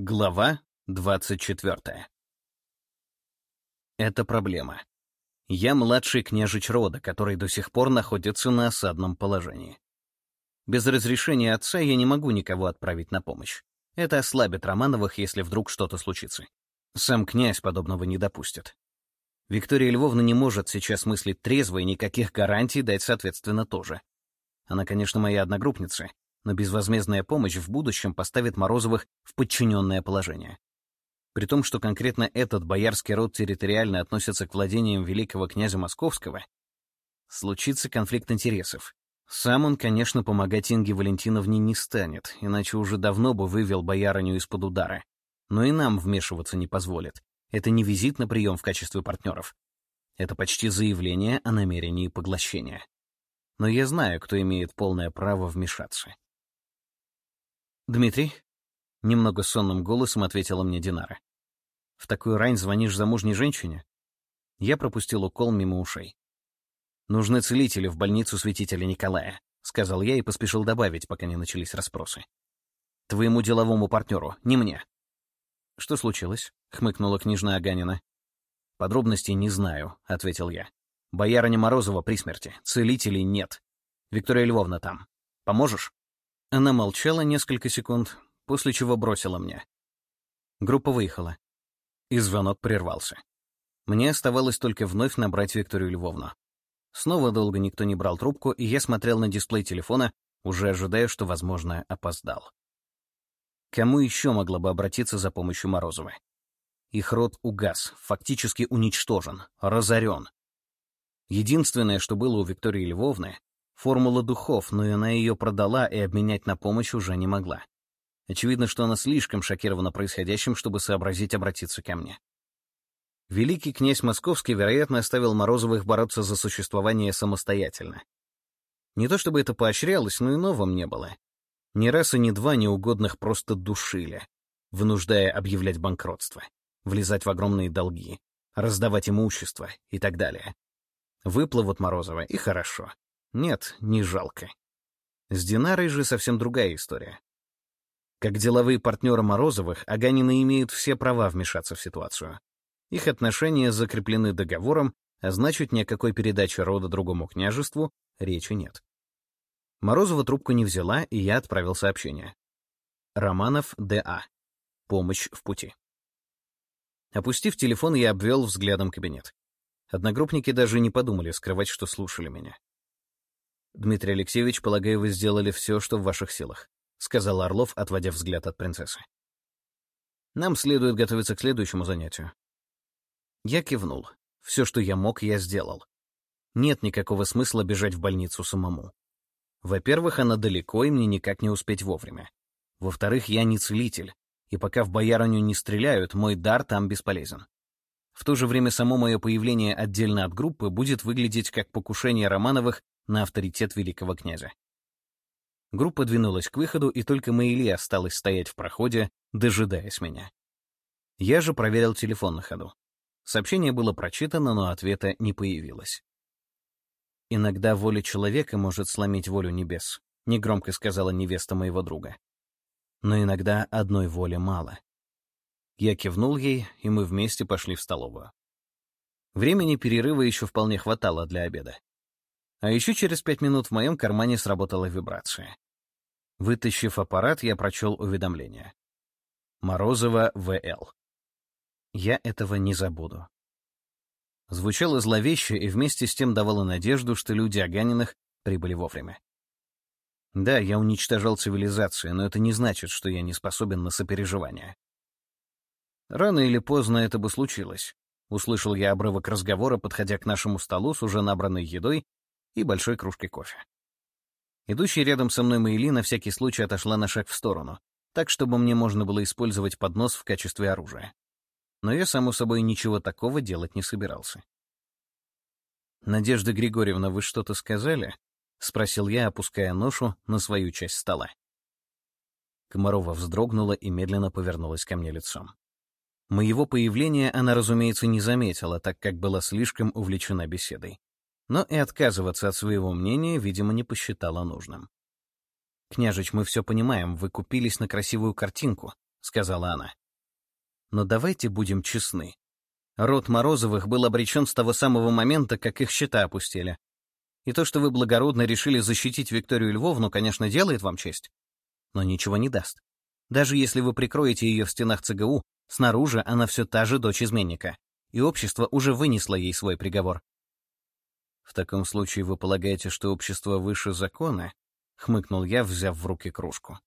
Глава 24. Это проблема. Я младший княжич рода, который до сих пор находится на осадном положении. Без разрешения отца я не могу никого отправить на помощь. Это ослабит Романовых, если вдруг что-то случится. Сам князь подобного не допустит. Виктория Львовна не может сейчас мыслить трезво и никаких гарантий дать, соответственно, тоже. Она, конечно, моя одногруппница, но безвозмездная помощь в будущем поставит Морозовых в подчиненное положение. При том, что конкретно этот боярский род территориально относится к владениям великого князя Московского, случится конфликт интересов. Сам он, конечно, помогать Инге Валентиновне не станет, иначе уже давно бы вывел боярыню из-под удара. Но и нам вмешиваться не позволит. Это не визит на прием в качестве партнеров. Это почти заявление о намерении поглощения. Но я знаю, кто имеет полное право вмешаться. «Дмитрий?» — немного сонным голосом ответила мне Динара. «В такую рань звонишь замужней женщине?» Я пропустил укол мимо ушей. «Нужны целители в больницу святителя Николая», — сказал я и поспешил добавить, пока не начались расспросы. «Твоему деловому партнеру, не мне». «Что случилось?» — хмыкнула княжна Аганина. «Подробностей не знаю», — ответил я. «Боярыня Морозова при смерти. Целителей нет. Виктория Львовна там. Поможешь?» Она молчала несколько секунд, после чего бросила мне. Группа выехала. И звонок прервался. Мне оставалось только вновь набрать Викторию Львовну. Снова долго никто не брал трубку, и я смотрел на дисплей телефона, уже ожидая, что, возможно, опоздал. Кому еще могла бы обратиться за помощью Морозова? Их род угас, фактически уничтожен, разорен. Единственное, что было у Виктории Львовны, формула духов, но и она ее продала и обменять на помощь уже не могла. Очевидно, что она слишком шокирована происходящим, чтобы сообразить обратиться ко мне. Великий князь Московский, вероятно, оставил Морозовых бороться за существование самостоятельно. Не то чтобы это поощрялось, но и новым не было. Ни раз и ни два неугодных просто душили, вынуждая объявлять банкротство, влезать в огромные долги, раздавать имущество и так далее. Выплывут Морозова, и хорошо. Нет, не жалко. С Динарой же совсем другая история. Как деловые партнеры Морозовых, Аганины имеют все права вмешаться в ситуацию. Их отношения закреплены договором, а значит, ни о какой передаче рода другому княжеству речи нет. Морозова трубку не взяла, и я отправил сообщение. Романов Д.А. Помощь в пути. Опустив телефон, я обвел взглядом кабинет. Одногруппники даже не подумали скрывать, что слушали меня. «Дмитрий Алексеевич, полагаю, вы сделали все, что в ваших силах», — сказал Орлов, отводя взгляд от принцессы. «Нам следует готовиться к следующему занятию». Я кивнул. Все, что я мог, я сделал. Нет никакого смысла бежать в больницу самому. Во-первых, она далеко, и мне никак не успеть вовремя. Во-вторых, я не целитель, и пока в боярыню не стреляют, мой дар там бесполезен. В то же время само мое появление отдельно от группы будет выглядеть как покушение Романовых на авторитет великого князя. Группа двинулась к выходу, и только Маили осталась стоять в проходе, дожидаясь меня. Я же проверил телефон на ходу. Сообщение было прочитано, но ответа не появилось. «Иногда воля человека может сломить волю небес», — негромко сказала невеста моего друга. «Но иногда одной воли мало». Я кивнул ей, и мы вместе пошли в столовую. Времени перерыва еще вполне хватало для обеда. А еще через пять минут в моем кармане сработала вибрация. Вытащив аппарат, я прочел уведомление. Морозова В.Л. Я этого не забуду. Звучало зловеще и вместе с тем давало надежду, что люди Аганиных прибыли вовремя. Да, я уничтожал цивилизацию, но это не значит, что я не способен на сопереживание. Рано или поздно это бы случилось. Услышал я обрывок разговора, подходя к нашему столу с уже набранной едой и большой кружкой кофе. Идущий рядом со мной Маили на всякий случай отошла на шаг в сторону, так, чтобы мне можно было использовать поднос в качестве оружия. Но я, само собой, ничего такого делать не собирался. «Надежда Григорьевна, вы что-то сказали?» — спросил я, опуская ношу на свою часть стола. Комарова вздрогнула и медленно повернулась ко мне лицом. Моего появления она, разумеется, не заметила, так как была слишком увлечена беседой но и отказываться от своего мнения, видимо, не посчитала нужным. «Княжич, мы все понимаем, вы купились на красивую картинку, — сказала она. «Но давайте будем честны. Род Морозовых был обречен с того самого момента, как их счета опустили. И то, что вы благородно решили защитить Викторию Львовну, конечно, делает вам честь, но ничего не даст. Даже если вы прикроете ее в стенах ЦГУ, снаружи она все та же дочь изменника, и общество уже вынесло ей свой приговор. «В таком случае вы полагаете, что общество выше закона?» — хмыкнул я, взяв в руки кружку.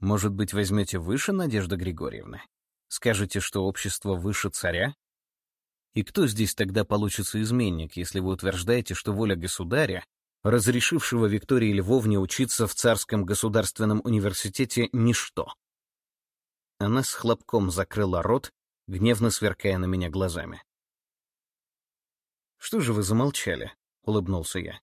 «Может быть, возьмете выше Надежда Григорьевна? Скажете, что общество выше царя? И кто здесь тогда получится изменник, если вы утверждаете, что воля государя, разрешившего Виктории Львовне учиться в Царском государственном университете, ничто? Она с хлопком закрыла рот, гневно сверкая на меня глазами. «Что же вы замолчали?» — улыбнулся я.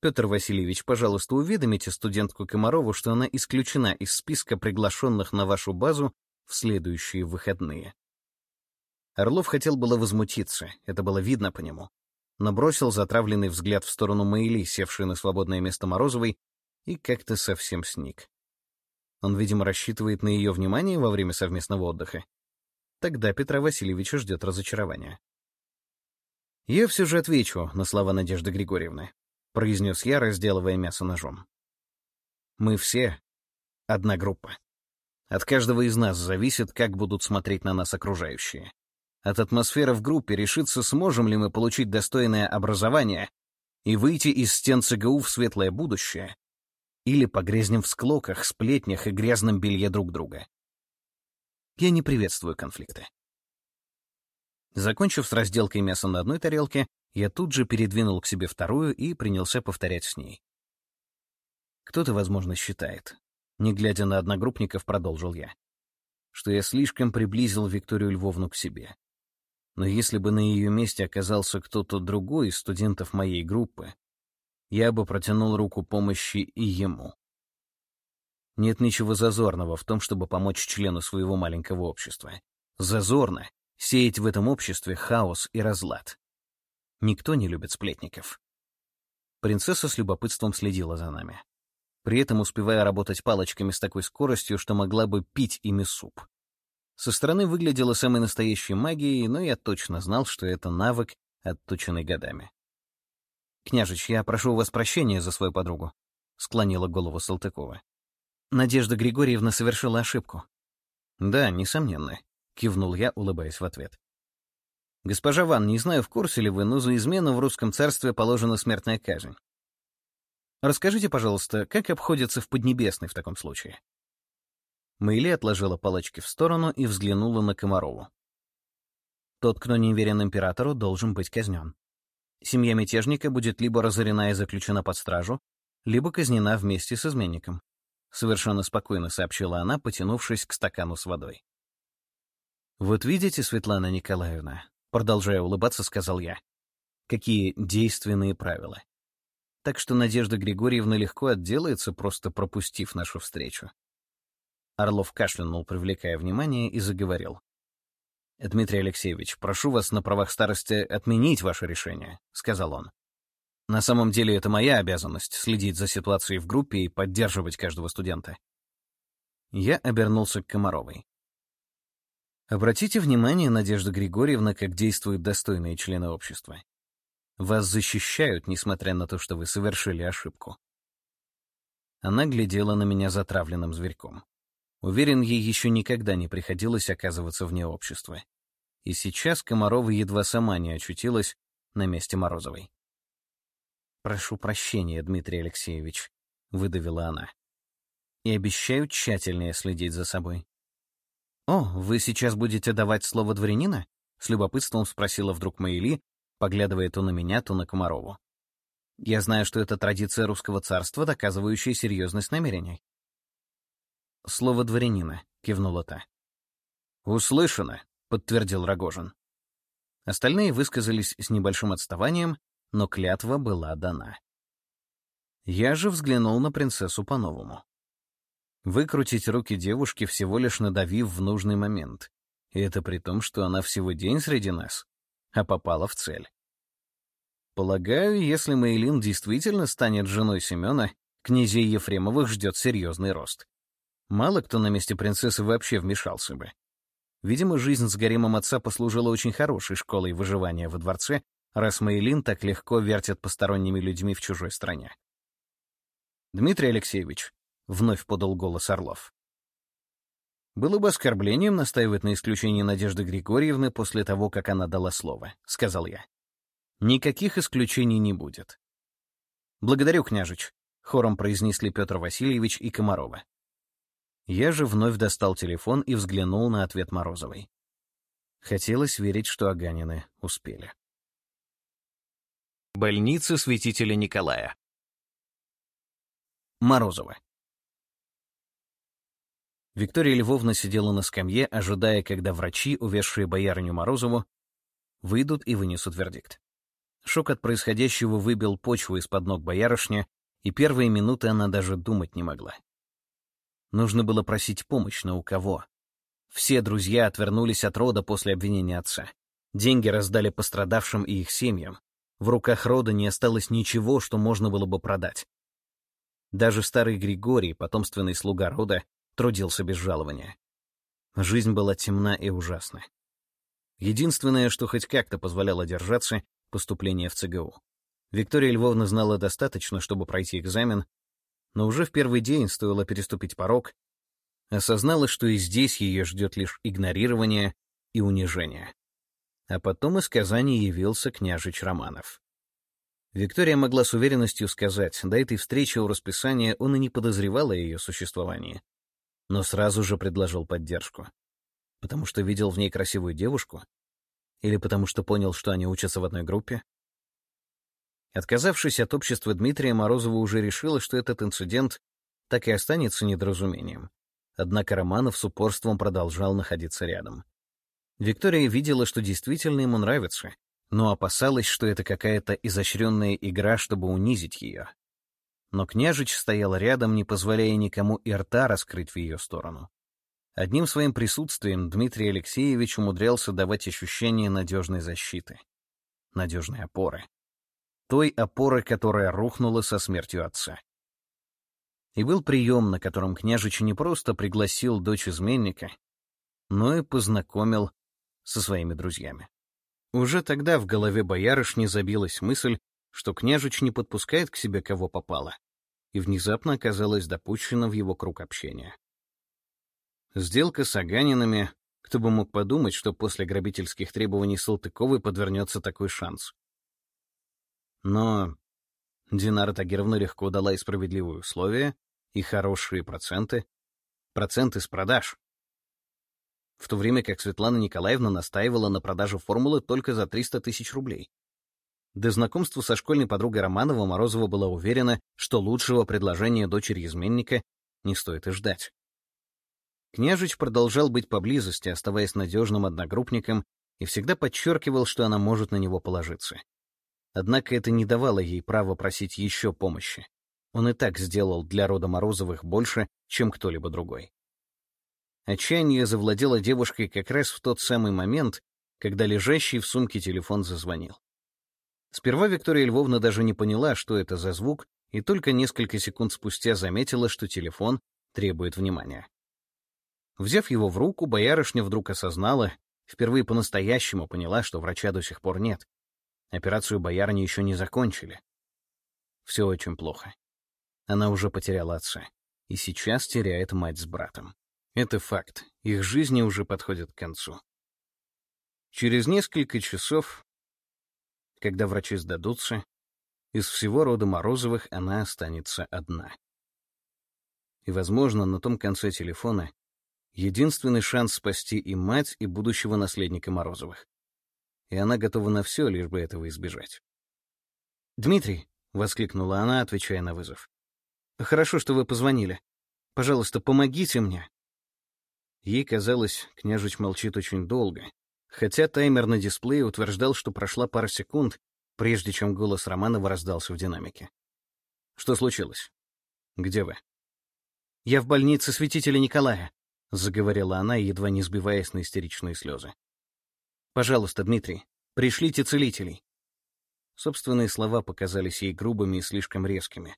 «Петр Васильевич, пожалуйста, уведомите студентку Комарову, что она исключена из списка приглашенных на вашу базу в следующие выходные. Орлов хотел было возмутиться, это было видно по нему, но бросил затравленный взгляд в сторону Маэли, севшей на свободное место Морозовой, и как-то совсем сник. Он, видимо, рассчитывает на ее внимание во время совместного отдыха. Тогда Петра Васильевича ждет разочарование. «Я все же отвечу на слова Надежды Григорьевны», — произнес я, разделывая мясо ножом. «Мы все одна группа». От каждого из нас зависит, как будут смотреть на нас окружающие. От атмосферы в группе решится, сможем ли мы получить достойное образование и выйти из стен ЦГУ в светлое будущее, или погрязнем в склоках, сплетнях и грязном белье друг друга. Я не приветствую конфликты. Закончив с разделкой мяса на одной тарелке, я тут же передвинул к себе вторую и принялся повторять с ней. Кто-то, возможно, считает, не глядя на одногруппников, продолжил я. Что я слишком приблизил Викторию Львовну к себе. Но если бы на ее месте оказался кто-то другой из студентов моей группы, я бы протянул руку помощи и ему. Нет ничего зазорного в том, чтобы помочь члену своего маленького общества. Зазорно сеять в этом обществе хаос и разлад. Никто не любит сплетников. Принцесса с любопытством следила за нами при этом успевая работать палочками с такой скоростью, что могла бы пить ими суп. Со стороны выглядела самой настоящей магией, но я точно знал, что это навык, отточенный годами. «Княжич, я прошу у вас прощения за свою подругу», — склонила голову Салтыкова. «Надежда Григорьевна совершила ошибку». «Да, несомненно», — кивнул я, улыбаясь в ответ. «Госпожа Ван, не знаю, в курсе ли вы, но за измену в русском царстве положена смертная казнь. Расскажите, пожалуйста, как обходится в Поднебесной в таком случае?» Мэйли отложила палочки в сторону и взглянула на Комарову. «Тот, кто не верен императору, должен быть казнен. Семья мятежника будет либо разорена и заключена под стражу, либо казнена вместе с изменником», — совершенно спокойно сообщила она, потянувшись к стакану с водой. «Вот видите, Светлана Николаевна», — продолжая улыбаться, сказал я, — «какие действенные правила так что Надежда Григорьевна легко отделается, просто пропустив нашу встречу. Орлов кашлянул, привлекая внимание, и заговорил. «Дмитрий Алексеевич, прошу вас на правах старости отменить ваше решение», — сказал он. «На самом деле это моя обязанность — следить за ситуацией в группе и поддерживать каждого студента». Я обернулся к Комаровой. Обратите внимание, Надежда Григорьевна, как действуют достойные члены общества. Вас защищают, несмотря на то, что вы совершили ошибку. Она глядела на меня затравленным зверьком. Уверен, ей еще никогда не приходилось оказываться вне общества. И сейчас Комарова едва сама не очутилась на месте Морозовой. «Прошу прощения, Дмитрий Алексеевич», — выдавила она. «И обещаю тщательнее следить за собой». «О, вы сейчас будете давать слово дворянина?» — с любопытством спросила вдруг Маэли, поглядывая то на меня, то на Комарову. Я знаю, что это традиция русского царства, доказывающая серьезность намерений. «Слово дворянина», — кивнула та. «Услышано», — подтвердил Рогожин. Остальные высказались с небольшим отставанием, но клятва была дана. Я же взглянул на принцессу по-новому. Выкрутить руки девушки, всего лишь надавив в нужный момент. И это при том, что она всего день среди нас а попала в цель. Полагаю, если Мейлин действительно станет женой Семена, князей Ефремовых ждет серьезный рост. Мало кто на месте принцессы вообще вмешался бы. Видимо, жизнь с гаремом отца послужила очень хорошей школой выживания во дворце, раз Мейлин так легко вертят посторонними людьми в чужой стране. «Дмитрий Алексеевич», — вновь подал голос Орлов. «Было бы оскорблением настаивать на исключении Надежды Григорьевны после того, как она дала слово», — сказал я. «Никаких исключений не будет». «Благодарю, княжич», — хором произнесли Петр Васильевич и Комарова. Я же вновь достал телефон и взглянул на ответ Морозовой. Хотелось верить, что Аганины успели. Больница святителя Николая. Морозова. Виктория Львовна сидела на скамье, ожидая, когда врачи, увезшие боярыню Морозову, выйдут и вынесут вердикт. Шок от происходящего выбил почву из-под ног боярышни, и первые минуты она даже думать не могла. Нужно было просить помощь, но у кого? Все друзья отвернулись от рода после обвинения отца. Деньги раздали пострадавшим и их семьям. В руках рода не осталось ничего, что можно было бы продать. Даже старый Григорий, потомственный слуга рода, трудился без жалования. Жизнь была темна и ужасна. Единственное, что хоть как-то позволяло держаться — поступление в ЦГУ. Виктория Львовна знала достаточно, чтобы пройти экзамен, но уже в первый день стоило переступить порог, осознала, что и здесь ее ждет лишь игнорирование и унижение. А потом из Казани явился княжич Романов. Виктория могла с уверенностью сказать, до этой встречи у расписания он и не подозревал о ее существовании, но сразу же предложил поддержку. Потому что видел в ней красивую девушку? Или потому что понял, что они учатся в одной группе? Отказавшись от общества Дмитрия, Морозова уже решила, что этот инцидент так и останется недоразумением. Однако Романов с упорством продолжал находиться рядом. Виктория видела, что действительно ему нравится, но опасалась, что это какая-то изощренная игра, чтобы унизить ее. Но княжич стоял рядом, не позволяя никому и рта раскрыть в ее сторону. Одним своим присутствием Дмитрий Алексеевич умудрялся давать ощущение надежной защиты, надежной опоры той опоры, которая рухнула со смертью отца. И был прием, на котором княжич не просто пригласил дочь изменника, но и познакомил со своими друзьями. Уже тогда в голове боярышни забилась мысль, что княжич не подпускает к себе кого попало, и внезапно оказалась допущена в его круг общения. Сделка с Аганинами, кто бы мог подумать, что после грабительских требований Салтыковой подвернется такой шанс. Но Динара Тагировна легко дала и справедливые условия, и хорошие проценты. Проценты с продаж. В то время как Светлана Николаевна настаивала на продаже формулы только за 300 тысяч рублей. До знакомства со школьной подругой Романова Морозова была уверена, что лучшего предложения дочери изменника не стоит и ждать. Княжич продолжал быть поблизости, оставаясь надежным одногруппником, и всегда подчеркивал, что она может на него положиться. Однако это не давало ей права просить еще помощи. Он и так сделал для рода Морозовых больше, чем кто-либо другой. Отчаяние завладело девушкой как раз в тот самый момент, когда лежащий в сумке телефон зазвонил. Сперва Виктория Львовна даже не поняла, что это за звук, и только несколько секунд спустя заметила, что телефон требует внимания. Взяв его в руку, боярышня вдруг осознала, впервые по-настоящему поняла, что врача до сих пор нет, Операцию боярни еще не закончили. Все очень плохо. Она уже потеряла отца. И сейчас теряет мать с братом. Это факт. Их жизни уже подходят к концу. Через несколько часов, когда врачи сдадутся, из всего рода Морозовых она останется одна. И, возможно, на том конце телефона единственный шанс спасти и мать, и будущего наследника Морозовых и она готова на все, лишь бы этого избежать. «Дмитрий», — воскликнула она, отвечая на вызов, — «хорошо, что вы позвонили. Пожалуйста, помогите мне». Ей казалось, княжич молчит очень долго, хотя таймер на дисплее утверждал, что прошла пара секунд, прежде чем голос Романова раздался в динамике. «Что случилось? Где вы?» «Я в больнице святителя Николая», — заговорила она, едва не сбиваясь на истеричные слезы. Пожалуйста, Дмитрий, пришлите целителей. Собственные слова показались ей грубыми и слишком резкими.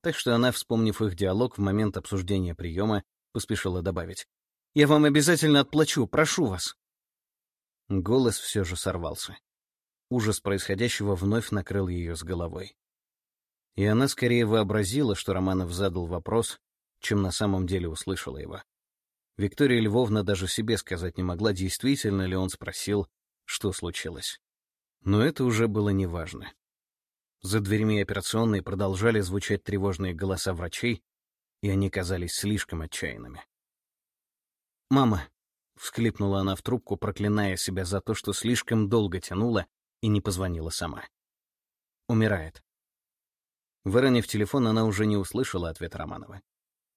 Так что она, вспомнив их диалог в момент обсуждения приема, — поспешила добавить. «Я вам обязательно отплачу, прошу вас». Голос все же сорвался. Ужас происходящего вновь накрыл ее с головой. И она скорее вообразила, что Романов задал вопрос, чем на самом деле услышала его. Виктория Львовна даже себе сказать не могла, действительно ли он спросил, что случилось. Но это уже было неважно. За дверьми операционной продолжали звучать тревожные голоса врачей, и они казались слишком отчаянными. «Мама!» — всхлипнула она в трубку, проклиная себя за то, что слишком долго тянула и не позвонила сама. «Умирает». Выронив телефон, она уже не услышала ответ Романова.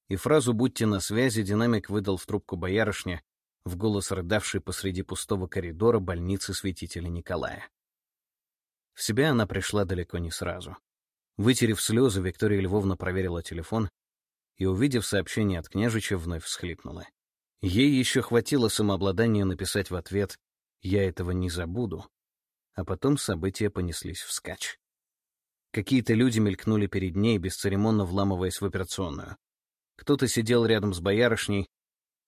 И фразу «будьте на связи» динамик выдал в трубку боярышня, в голос рыдавший посреди пустого коридора больницы святителя Николая. В себя она пришла далеко не сразу. Вытерев слезы, Виктория Львовна проверила телефон и, увидев сообщение от княжича, вновь всхлипнула. Ей еще хватило самообладания написать в ответ «Я этого не забуду», а потом события понеслись вскачь. Какие-то люди мелькнули перед ней, бесцеремонно вламываясь в операционную. Кто-то сидел рядом с боярышней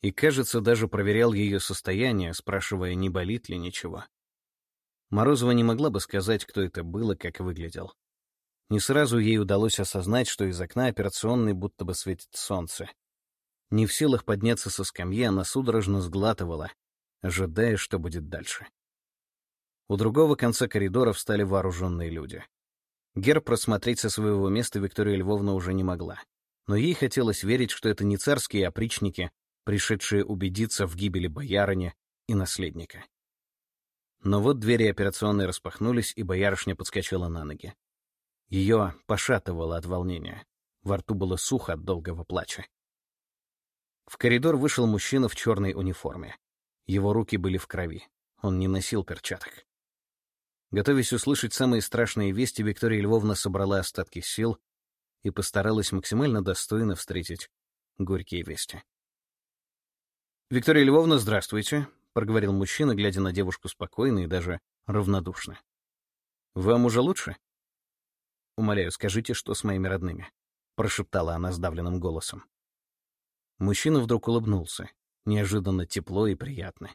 и, кажется, даже проверял ее состояние, спрашивая, не болит ли ничего. Морозова не могла бы сказать, кто это был и как выглядел. Не сразу ей удалось осознать, что из окна операционной будто бы светит солнце. Не в силах подняться со скамьи, она судорожно сглатывала, ожидая, что будет дальше. У другого конца коридора встали вооруженные люди. Герб просмотреть со своего места Виктория Львовна уже не могла. Но ей хотелось верить, что это не царские опричники, пришедшие убедиться в гибели боярыни и наследника. Но вот двери операционной распахнулись, и боярышня подскочила на ноги. Ее пошатывало от волнения. Во рту было сухо от долгого плача. В коридор вышел мужчина в черной униформе. Его руки были в крови. Он не носил перчаток. Готовясь услышать самые страшные вести, Виктория Львовна собрала остатки сил и постаралась максимально достойно встретить горькие вести. «Виктория Львовна, здравствуйте», проговорил мужчина, глядя на девушку спокойно и даже равнодушно. «Вам уже лучше?» «Умоляю, скажите, что с моими родными», — прошептала она сдавленным голосом. Мужчина вдруг улыбнулся, неожиданно тепло и приятно.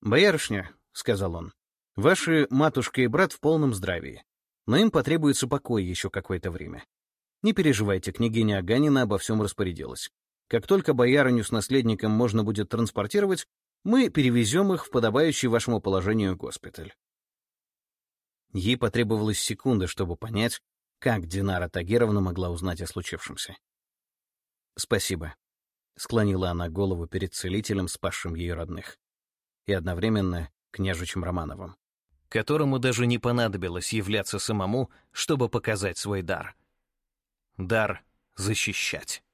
«Боярышня», — сказал он, — «ваши матушка и брат в полном здравии, но им потребуется покой еще какое-то время. Не переживайте, княгиня Аганина обо всем распорядилась. Как только боярыню с наследником можно будет транспортировать, мы перевезем их в подобающий вашему положению госпиталь. Ей потребовалась секунда, чтобы понять, как Динара Тагировна могла узнать о случившемся. «Спасибо», — склонила она голову перед целителем, спасшим ее родных, и одновременно княжичем Романовым, которому даже не понадобилось являться самому, чтобы показать свой дар. Дар защищать.